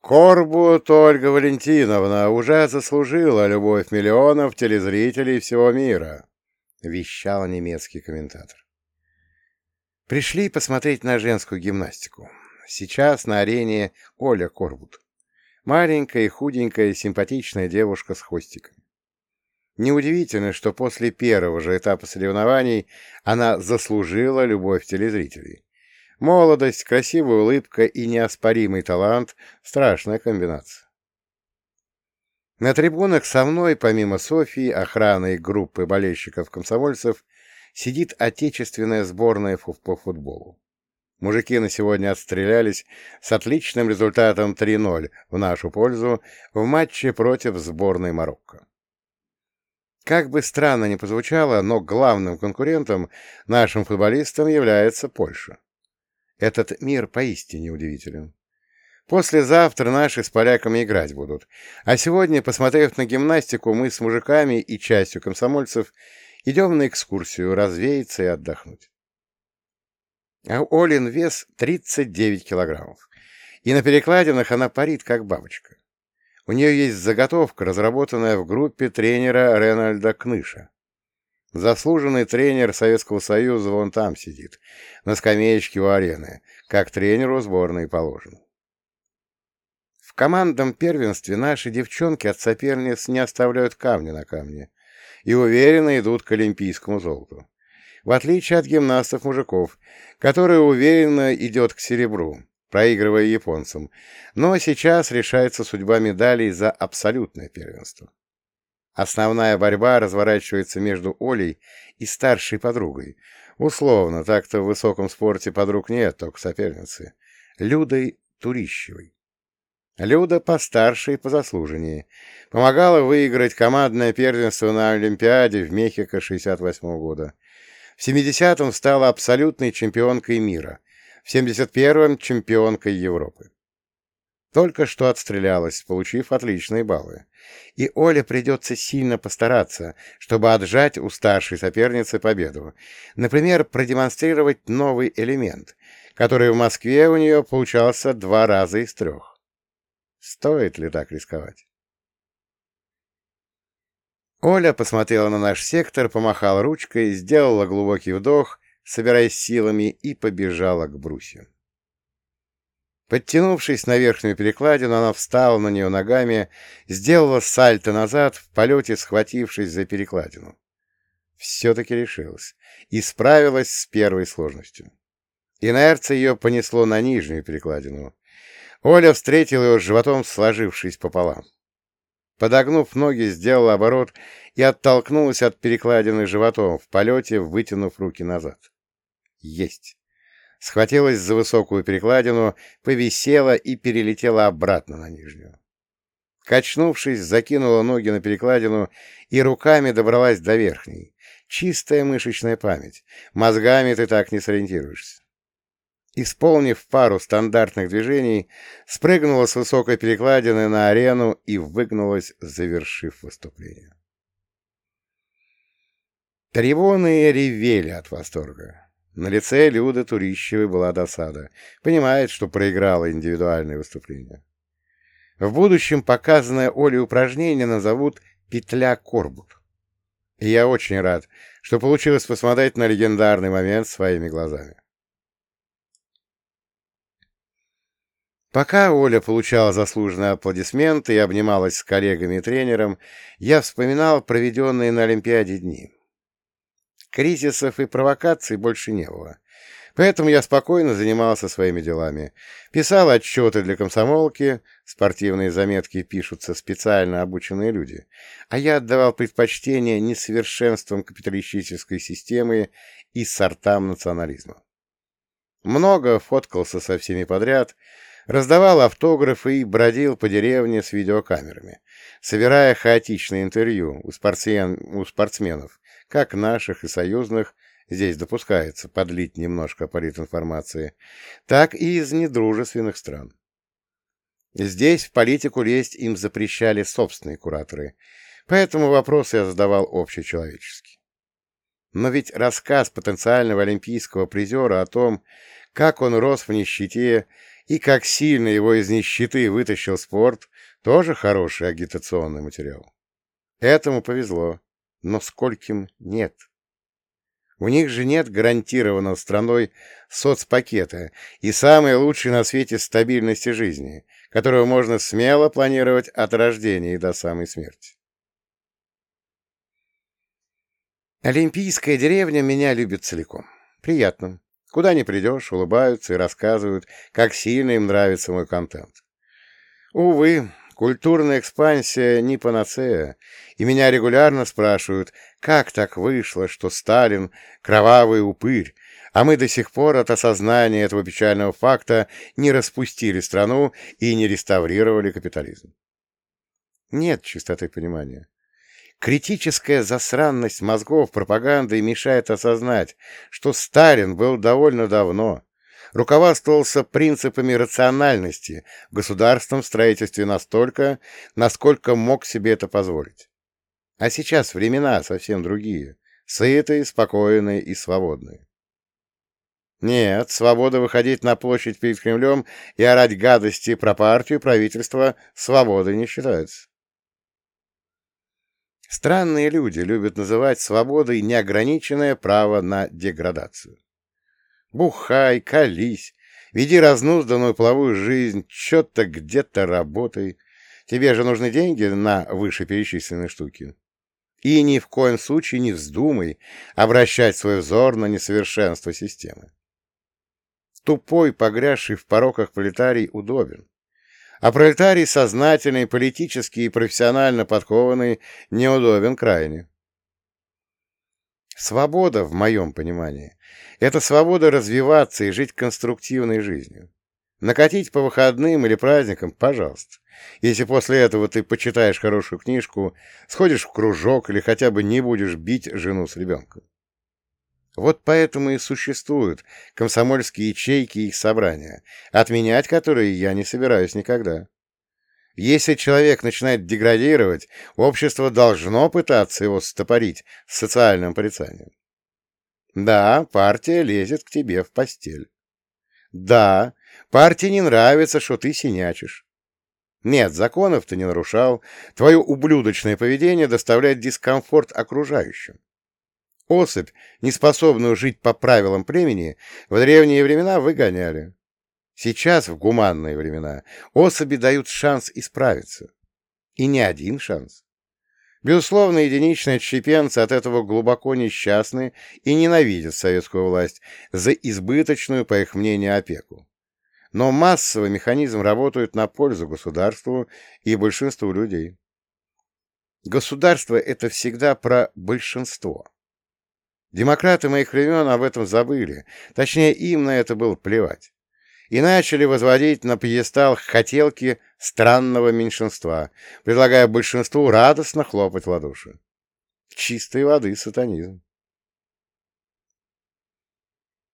Корбут Ольга Валентиновна уже заслужила любовь миллионов телезрителей всего мира, вещал немецкий комментатор. Пришли посмотреть на женскую гимнастику. Сейчас на арене Оля Корбут. Маленькая, худенькая, симпатичная девушка с хвостиком. Неудивительно, что после первого же этапа соревнований она заслужила любовь телезрителей. Молодость, красивая улыбка и неоспоримый талант — страшная комбинация. На трибунах со мной, помимо Софии, охраны и группы болельщиков-комсомольцев, сидит отечественная сборная по футболу. Мужики на сегодня отстрелялись с отличным результатом 3-0 в нашу пользу в матче против сборной Марокко. Как бы странно ни позвучало, но главным конкурентом нашим футболистам является Польша. Этот мир поистине удивителен. Послезавтра наши с поляками играть будут. А сегодня, посмотрев на гимнастику, мы с мужиками и частью комсомольцев идем на экскурсию развеяться и отдохнуть. А Олин вес 39 килограммов. И на перекладинах она парит, как бабочка. У нее есть заготовка, разработанная в группе тренера Ренальда Кныша. Заслуженный тренер Советского Союза вон там сидит, на скамеечке у арены, как тренеру сборной положено. В командном первенстве наши девчонки от соперниц не оставляют камня на камне и уверенно идут к олимпийскому золоту. В отличие от гимнастов-мужиков, которые уверенно идет к серебру, проигрывая японцам, но сейчас решается судьба медалей за абсолютное первенство. Основная борьба разворачивается между Олей и старшей подругой. Условно, так-то в высоком спорте подруг нет, только соперницы. Людой Турищевой. Люда постарше и позаслуженнее. Помогала выиграть командное первенство на Олимпиаде в Мехико 68 -го года. В 70-м стала абсолютной чемпионкой мира, в 71-м — чемпионкой Европы. Только что отстрелялась, получив отличные баллы. И Оле придется сильно постараться, чтобы отжать у старшей соперницы победу. Например, продемонстрировать новый элемент, который в Москве у нее получался два раза из трех. Стоит ли так рисковать? Оля посмотрела на наш сектор, помахала ручкой, сделала глубокий вдох, собираясь силами, и побежала к брусью. Подтянувшись на верхнюю перекладину, она встала на нее ногами, сделала сальто назад, в полете схватившись за перекладину. Все-таки решилась и справилась с первой сложностью. Инерция ее понесло на нижнюю перекладину. Оля встретила ее животом, сложившись пополам. Подогнув ноги, сделала оборот и оттолкнулась от перекладины животом в полете, вытянув руки назад. Есть! Схватилась за высокую перекладину, повисела и перелетела обратно на нижнюю. Качнувшись, закинула ноги на перекладину и руками добралась до верхней. Чистая мышечная память. Мозгами ты так не сориентируешься. Исполнив пару стандартных движений, спрыгнула с высокой перекладины на арену и выгнулась, завершив выступление. Трибуны ревели от восторга. На лице Люды Турищевой была досада. Понимает, что проиграла индивидуальное выступление. В будущем показанное Олей упражнение назовут «петля Корбут». И я очень рад, что получилось посмотреть на легендарный момент своими глазами. Пока Оля получала заслуженные аплодисменты и обнималась с коллегами и тренером, я вспоминал проведенные на Олимпиаде дни. Кризисов и провокаций больше не было. Поэтому я спокойно занимался своими делами. Писал отчеты для комсомолки, спортивные заметки пишутся специально обученные люди, а я отдавал предпочтение несовершенствам капиталистической системы и сортам национализма. Много фоткался со всеми подряд, раздавал автографы и бродил по деревне с видеокамерами, собирая хаотичные интервью у, спортсмен, у спортсменов, как наших и союзных, здесь допускается подлить немножко политинформации, так и из недружественных стран. Здесь в политику лезть им запрещали собственные кураторы, поэтому вопросы я задавал общечеловечески. Но ведь рассказ потенциального олимпийского призера о том, как он рос в нищете И как сильно его из нищеты вытащил спорт, тоже хороший агитационный материал. Этому повезло, но скольким нет. У них же нет гарантированного страной соцпакета и самой лучшей на свете стабильности жизни, которую можно смело планировать от рождения и до самой смерти. Олимпийская деревня меня любит целиком. Приятно. Куда ни придешь, улыбаются и рассказывают, как сильно им нравится мой контент. Увы, культурная экспансия не панацея, и меня регулярно спрашивают, как так вышло, что Сталин — кровавый упырь, а мы до сих пор от осознания этого печального факта не распустили страну и не реставрировали капитализм. Нет чистоты понимания. Критическая засранность мозгов пропаганды мешает осознать, что Сталин был довольно давно, руководствовался принципами рациональности в государственном строительстве настолько, насколько мог себе это позволить. А сейчас времена совсем другие, сытые, спокойные и свободные. Нет, свобода выходить на площадь перед Кремлем и орать гадости про партию правительство свободой не считается. Странные люди любят называть свободой неограниченное право на деградацию. Бухай, колись, веди разнузданную половую жизнь, что-то где-то работай. Тебе же нужны деньги на вышеперечисленные штуки. И ни в коем случае не вздумай обращать свой взор на несовершенство системы. Тупой, погрязший в пороках пролетарий удобен. А пролетарий сознательный, политически и профессионально подкованный неудобен крайне. Свобода, в моем понимании, это свобода развиваться и жить конструктивной жизнью. Накатить по выходным или праздникам – пожалуйста. Если после этого ты почитаешь хорошую книжку, сходишь в кружок или хотя бы не будешь бить жену с ребенком. Вот поэтому и существуют комсомольские ячейки и их собрания, отменять которые я не собираюсь никогда. Если человек начинает деградировать, общество должно пытаться его стопорить социальным порицанием. Да, партия лезет к тебе в постель. Да, партии не нравится, что ты синячишь. Нет, законов ты не нарушал, твое ублюдочное поведение доставляет дискомфорт окружающим. Особь, неспособную жить по правилам племени, в древние времена выгоняли. Сейчас, в гуманные времена, особи дают шанс исправиться. И не один шанс. Безусловно, единичные отщепенцы от этого глубоко несчастны и ненавидят советскую власть за избыточную, по их мнению, опеку. Но массовый механизм работает на пользу государству и большинству людей. Государство — это всегда про большинство. Демократы моих времен об этом забыли, точнее, им на это было плевать, и начали возводить на пьедестал хотелки странного меньшинства, предлагая большинству радостно хлопать в ладоши. Чистой воды сатанизм.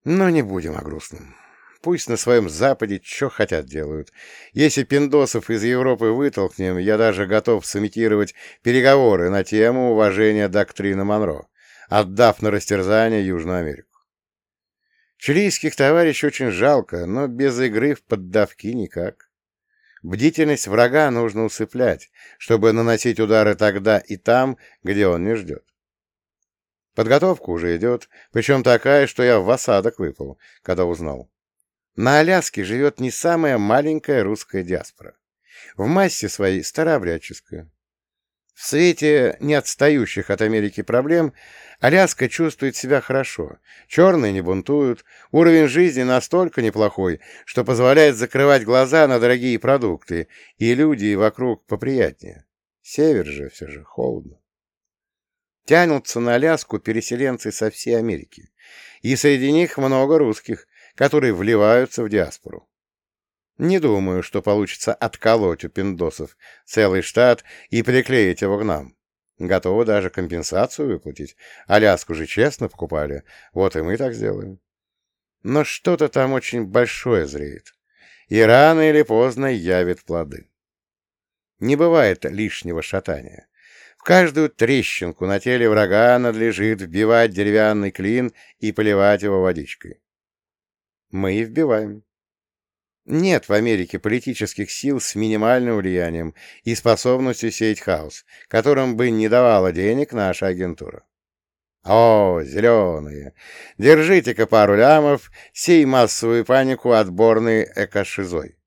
Но не будем о грустном. Пусть на своем Западе что хотят делают. Если пиндосов из Европы вытолкнем, я даже готов сымитировать переговоры на тему уважения доктрины Монро отдав на растерзание Южную Америку. Чилийских товарищей очень жалко, но без игры в поддавки никак. Бдительность врага нужно усыплять, чтобы наносить удары тогда и там, где он не ждет. Подготовка уже идет, причем такая, что я в осадок выпал, когда узнал. На Аляске живет не самая маленькая русская диаспора. В массе своей старообрядческая. В свете не отстающих от Америки проблем Аляска чувствует себя хорошо. Черные не бунтуют, уровень жизни настолько неплохой, что позволяет закрывать глаза на дорогие продукты, и люди вокруг поприятнее. Север же все же холодно. Тянутся на Аляску переселенцы со всей Америки, и среди них много русских, которые вливаются в диаспору. Не думаю, что получится отколоть у пиндосов целый штат и приклеить его к нам. Готовы даже компенсацию выплатить. Аляску же честно покупали, вот и мы так сделаем. Но что-то там очень большое зреет, и рано или поздно явит плоды. Не бывает лишнего шатания. В каждую трещинку на теле врага надлежит вбивать деревянный клин и поливать его водичкой. Мы и вбиваем. Нет в Америке политических сил с минимальным влиянием и способностью сеять хаос, которым бы не давала денег наша агентура. О, зеленые! Держите-ка пару лямов, сей массовую панику отборной экошизой.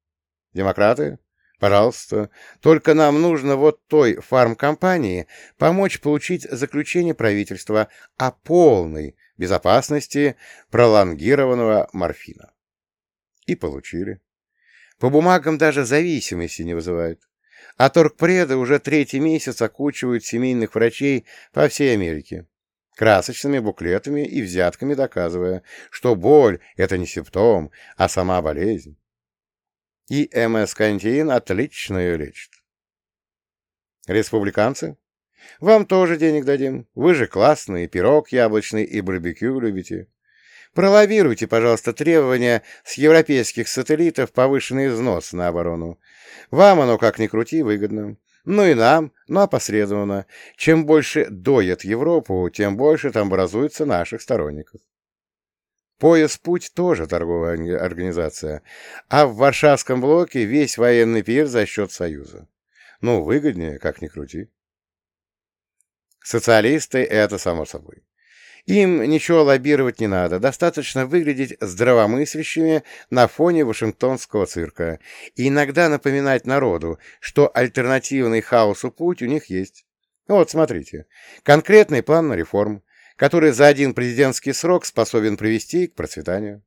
Демократы? Пожалуйста, только нам нужно вот той фармкомпании помочь получить заключение правительства о полной безопасности пролонгированного морфина. И получили. По бумагам даже зависимости не вызывают. А торгпреды уже третий месяц окучивают семейных врачей по всей Америке, красочными буклетами и взятками доказывая, что боль — это не симптом, а сама болезнь. И МС-кантин отлично ее лечит. Республиканцы? Вам тоже денег дадим. Вы же классные, пирог яблочный и барбекю любите. Пролоббируйте, пожалуйста, требования с европейских сателлитов повышенный взнос на оборону. Вам оно, как ни крути, выгодно. Ну и нам, но опосредованно. Чем больше доят Европу, тем больше там образуется наших сторонников. Пояс-путь тоже торговая организация, а в Варшавском блоке весь военный пир за счет Союза. Ну, выгоднее, как ни крути. Социалисты — это само собой. Им ничего лоббировать не надо, достаточно выглядеть здравомыслящими на фоне Вашингтонского цирка и иногда напоминать народу, что альтернативный хаосу путь у них есть. Вот, смотрите, конкретный план на реформ, который за один президентский срок способен привести к процветанию.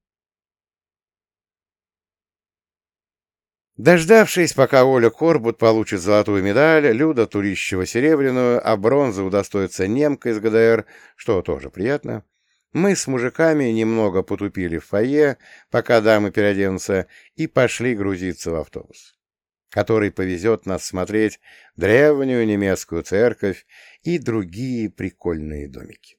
Дождавшись, пока Оля Корбут получит золотую медаль, Люда Турищева серебряную, а бронзу удостоится немка из ГДР, что тоже приятно, мы с мужиками немного потупили в фойе, пока дамы переоденутся, и пошли грузиться в автобус, который повезет нас смотреть древнюю немецкую церковь и другие прикольные домики.